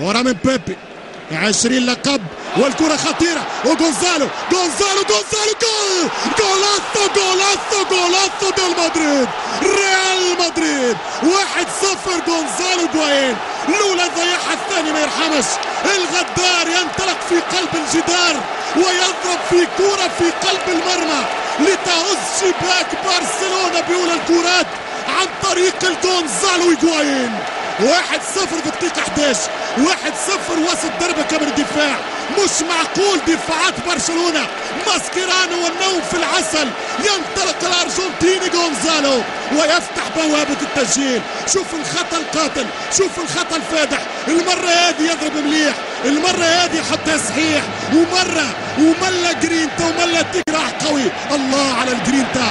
ورا من بيبي. 20 لقب والكرة خطيرة. وجونزالو جونزالو جونزالو جول! جولاسو جولاسو جولاسو ديال مدريد. ريال مدريد. واحد صفر جونزالو جواين لولا ضيعها الثاني ما يرحمش. الغدار ينطلق في قلب الجدار ويضرب في كرة في قلب المرمى. لتهز شباك برشلونة بأولى الكرات عن طريق الجونزالو هيجوايين واحد صفر في الدقيقة 11 واحد صفر وسط دربكة من الدفاع مش معقول دفاعات برشلونة. ماسكيرانو والنوم في العسل. ينطلق الأرجنتيني جونزالو ويفتح بوابة التسجيل. شوف الخطأ القاتل. شوف الخطأ الفادح. المرة هذه يضرب مليح. المرة هذه يحطها صحيح. ومرة. وملا جرينتا وملا تقرع قوي الله على الجرينتا.